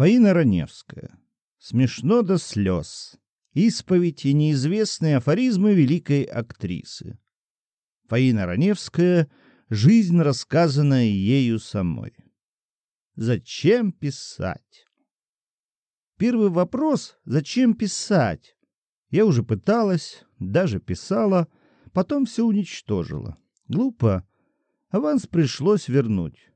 Фаина Раневская. Смешно до слез. Исповедь и неизвестные афоризмы великой актрисы. Фаина Раневская. Жизнь, рассказанная ею самой. Зачем писать? Первый вопрос — зачем писать? Я уже пыталась, даже писала, потом все уничтожила. Глупо. Аванс пришлось вернуть.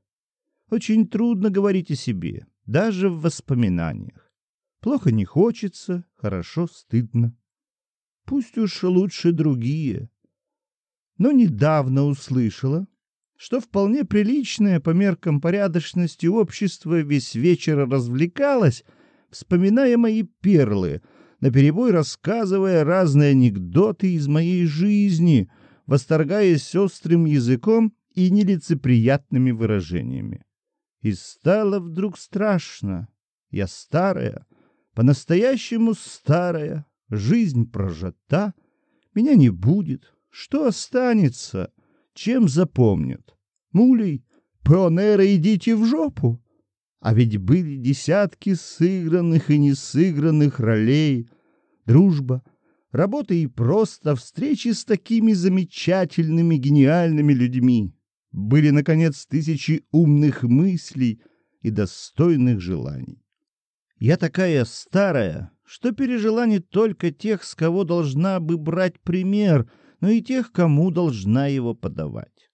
Очень трудно говорить о себе, даже в воспоминаниях. Плохо не хочется, хорошо стыдно. Пусть уж лучше другие. Но недавно услышала, что вполне приличное по меркам порядочности общество весь вечер развлекалось, вспоминая мои перлы, наперебой рассказывая разные анекдоты из моей жизни, восторгаясь острым языком и нелицеприятными выражениями. И стало вдруг страшно. Я старая, по-настоящему старая, жизнь прожита, меня не будет. Что останется? Чем запомнят? Мулей, пионеры, идите в жопу. А ведь были десятки сыгранных и несыгранных ролей. Дружба, работа и просто встречи с такими замечательными, гениальными людьми были, наконец, тысячи умных мыслей и достойных желаний. Я такая старая, что пережила не только тех, с кого должна бы брать пример, но и тех, кому должна его подавать.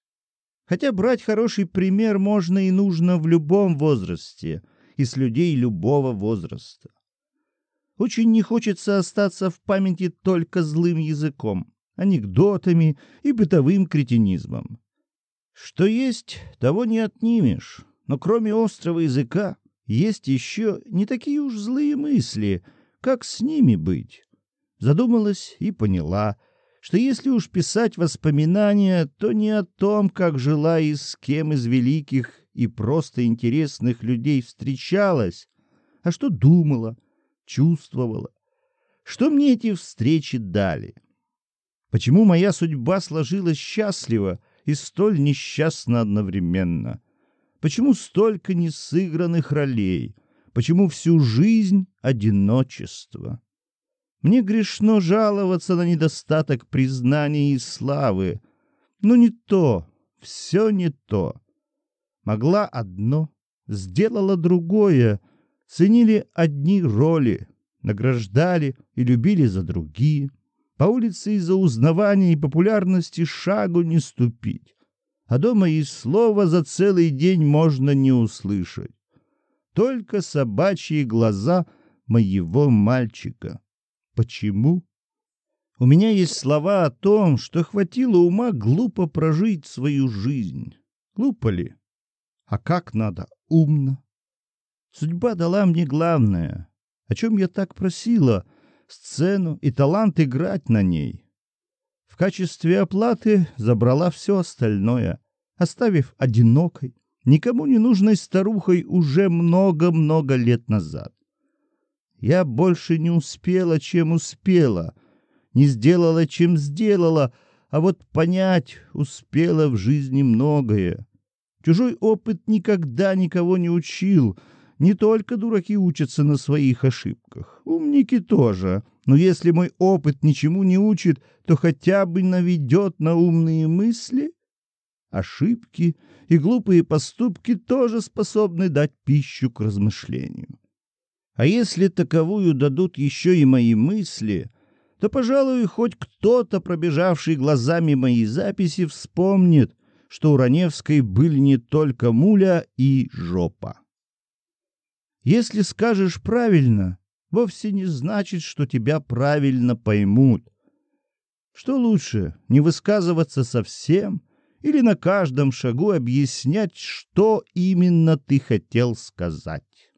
Хотя брать хороший пример можно и нужно в любом возрасте и с людей любого возраста. Очень не хочется остаться в памяти только злым языком, анекдотами и бытовым кретинизмом. Что есть, того не отнимешь. Но кроме острого языка есть еще не такие уж злые мысли, как с ними быть. Задумалась и поняла, что если уж писать воспоминания, то не о том, как жила и с кем из великих и просто интересных людей встречалась, а что думала, чувствовала, что мне эти встречи дали. Почему моя судьба сложилась счастливо — и столь несчастна одновременно? Почему столько несыгранных ролей? Почему всю жизнь одиночество? Мне грешно жаловаться на недостаток признания и славы. Но не то, все не то. Могла одно, сделала другое, ценили одни роли, награждали и любили за другие. По улице из-за узнавания и популярности шагу не ступить. А дома и слова за целый день можно не услышать. Только собачьи глаза моего мальчика. Почему? У меня есть слова о том, что хватило ума глупо прожить свою жизнь. Глупо ли? А как надо? Умно. Судьба дала мне главное, о чем я так просила — сцену и талант играть на ней. В качестве оплаты забрала все остальное, оставив одинокой, никому не нужной старухой уже много-много лет назад. Я больше не успела, чем успела, не сделала, чем сделала, а вот понять успела в жизни многое. Чужой опыт никогда никого не учил — не только дураки учатся на своих ошибках, умники тоже. Но если мой опыт ничему не учит, то хотя бы наведет на умные мысли. Ошибки и глупые поступки тоже способны дать пищу к размышлению. А если таковую дадут еще и мои мысли, то, пожалуй, хоть кто-то, пробежавший глазами мои записи, вспомнит, что у Раневской были не только муля и жопа. Если скажешь правильно, вовсе не значит, что тебя правильно поймут. Что лучше, не высказываться совсем или на каждом шагу объяснять, что именно ты хотел сказать?